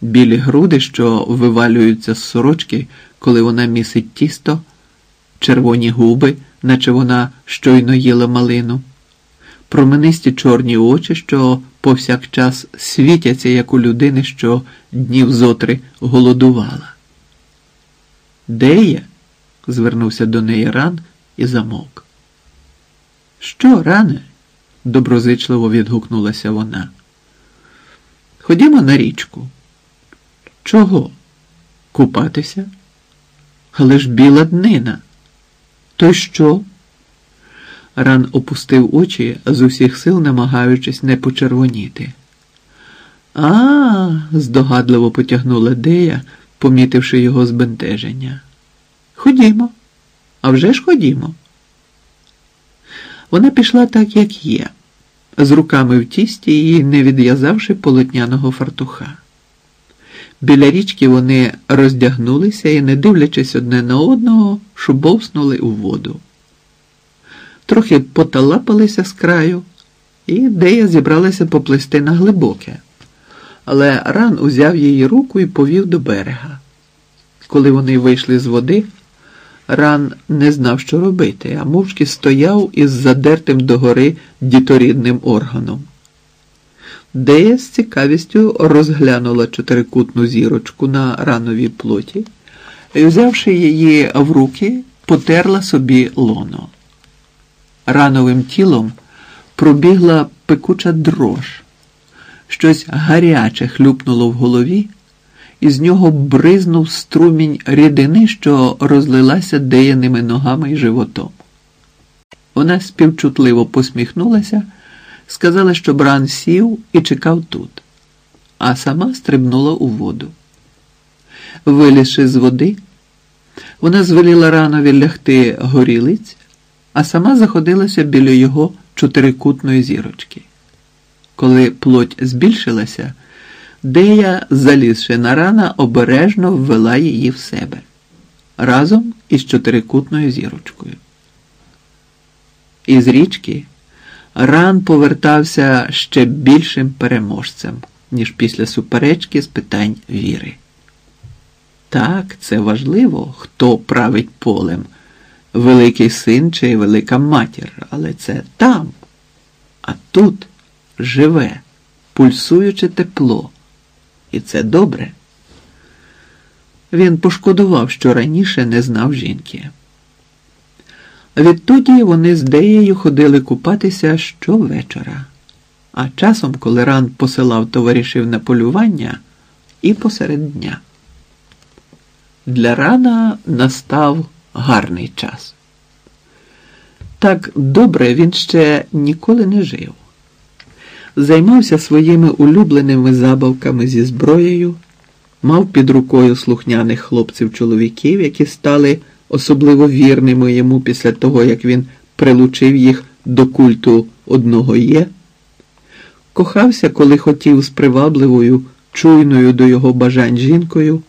білі груди, що вивалюються з сорочки, коли вона місить тісто, червоні губи, наче вона щойно їла малину, променисті чорні очі, що повсякчас світяться, як у людини, що днів зотри голодувала. Де є? звернувся до неї ран і замовк. Що, ране? доброзичливо відгукнулася вона. Ходімо на річку. Чого? Купатися? Але ж біла днина. То що? Ран опустив очі, з усіх сил намагаючись не почервоніти. А, здогадливо потягнула Дея, помітивши його збентеження. Ходімо, а вже ж ходімо. Вона пішла так, як є, з руками в тісті і не відв'язавши полотняного фартуха. Біля річки вони роздягнулися і, не дивлячись одне на одного, шубовснули у воду. Трохи поталапалися з краю, і Дея зібралася поплисти на глибоке. Але ран узяв її руку і повів до берега. Коли вони вийшли з води, ран не знав, що робити, а мовчки стояв із задертим догори діторідним органом. Дея з цікавістю розглянула чотирикутну зірочку на рановій плоті і, взявши її в руки, потерла собі лоно. Рановим тілом пробігла пекуча дрож. Щось гаряче хлюпнуло в голові, і з нього бризнув струмінь рідини, що розлилася деяними ногами й животом. Вона співчутливо посміхнулася, сказала, що Бран сів і чекав тут, а сама стрибнула у воду. Вилізши з води, вона звеліла ранові лягти горілиць, а сама заходилася біля його чотирикутної зірочки. Коли плоть збільшилася, Дея, залізши на рана, обережно ввела її в себе разом із чотирикутною зірочкою. Із річки ран повертався ще більшим переможцем, ніж після суперечки з питань віри. Так, це важливо, хто править полем, великий син чи велика матір, але це там, а тут живе, пульсуюче тепло. І це добре. Він пошкодував, що раніше не знав жінки. Відтоді вони з Деєю ходили купатися щовечора, а часом, коли ран посилав товаришів на полювання, і посеред дня. Для рана настав гарний час. Так добре він ще ніколи не жив займався своїми улюбленими забавками зі зброєю, мав під рукою слухняних хлопців-чоловіків, які стали особливо вірними йому після того, як він прилучив їх до культу одного є, кохався, коли хотів з привабливою, чуйною до його бажань жінкою,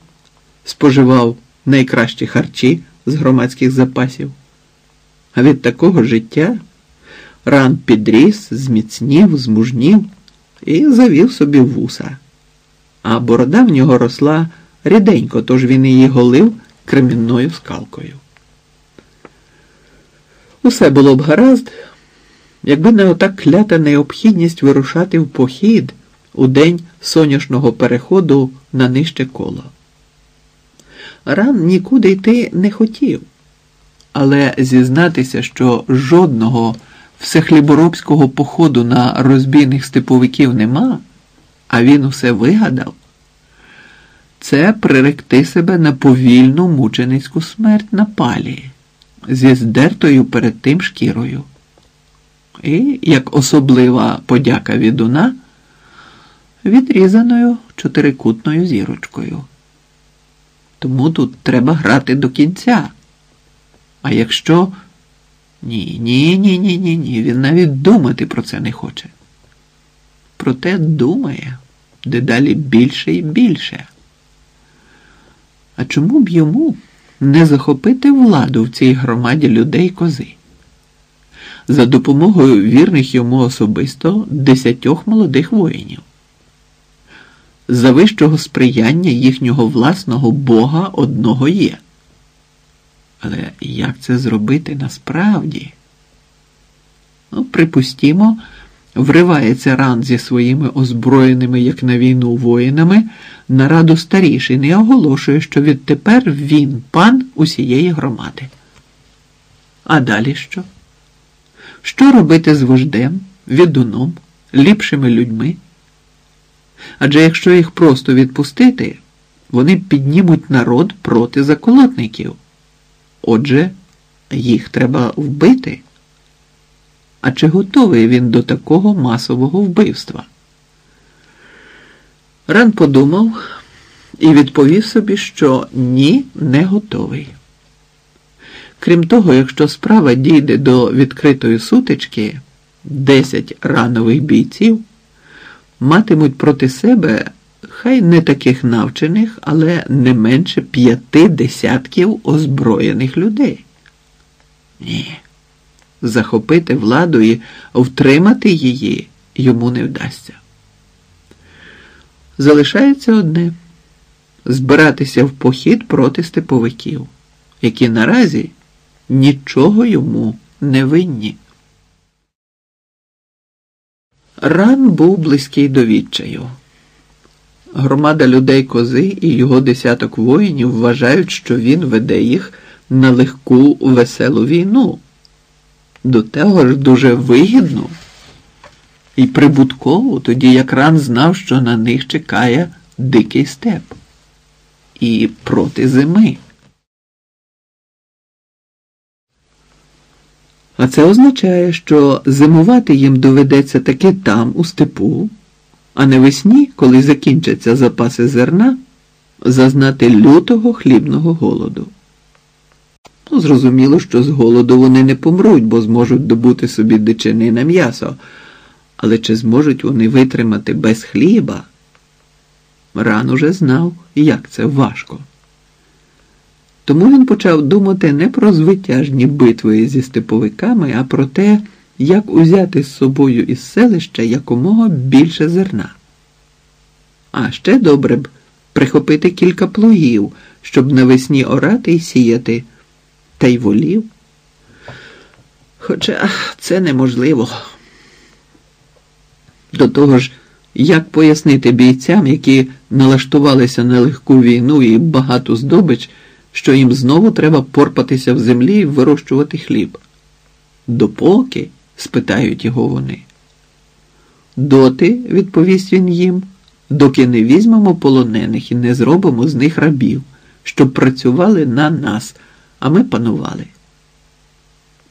споживав найкращі харчі з громадських запасів. А від такого життя. Ран підріс, зміцнів, змужнів і завів собі вуса. А борода в нього росла ріденько, тож він її голив кремінною скалкою. Усе було б гаразд, якби не ота клята необхідність вирушати в похід у день соняшного переходу на нижче коло. Ран нікуди йти не хотів, але зізнатися, що жодного всехліборобського походу на розбійних степовиків нема, а він усе вигадав, це приректи себе на повільну мученицьку смерть на палі зі здертою перед тим шкірою. І, як особлива подяка відуна, відрізаною чотирикутною зірочкою. Тому тут треба грати до кінця. А якщо ні, ні, ні, ні, ні, ні. Він навіть думати про це не хоче. Проте думає дедалі більше і більше. А чому б йому не захопити владу в цій громаді людей кози? За допомогою вірних йому особисто десятьох молодих воїнів. за вищого сприяння їхнього власного Бога одного є. Але як це зробити насправді? Ну, припустімо, вривається ран зі своїми озброєними, як на війну, воїнами на раду старішин і оголошує, що відтепер він пан усієї громади. А далі що? Що робити з вождем, відуном, ліпшими людьми? Адже якщо їх просто відпустити, вони піднімуть народ проти заколотників. Отже, їх треба вбити. А чи готовий він до такого масового вбивства? Ран подумав і відповів собі, що ні, не готовий. Крім того, якщо справа дійде до відкритої сутички, 10 ранових бійців матимуть проти себе хай не таких навчених, але не менше п'яти десятків озброєних людей. Ні, захопити владу і втримати її йому не вдасться. Залишається одне збиратися в похід проти степовиків, які наразі нічого йому не винні. Ран був близький до відчаю. Громада людей кози і його десяток воїнів вважають, що він веде їх на легку веселу війну. До того ж дуже вигідну і прибуткову, тоді як ран знав, що на них чекає дикий степ і проти зими. А це означає, що зимувати їм доведеться таки там, у степу, а навесні, коли закінчаться запаси зерна, зазнати лютого хлібного голоду. Ну, зрозуміло, що з голоду вони не помруть, бо зможуть добути собі дичини на м'ясо. Але чи зможуть вони витримати без хліба? Ран уже знав, як це важко. Тому він почав думати не про звитяжні битви зі степовиками, а про те, як узяти з собою із селища якомога більше зерна. А ще добре б прихопити кілька плугів, щоб навесні орати й сіяти, та й волів. Хоча це неможливо. До того ж, як пояснити бійцям, які налаштувалися на легку війну і багату здобич, що їм знову треба порпатися в землі і вирощувати хліб? Допоки? спитають його вони. Доти, відповість він їм, доки не візьмемо полонених і не зробимо з них рабів, щоб працювали на нас, а ми панували.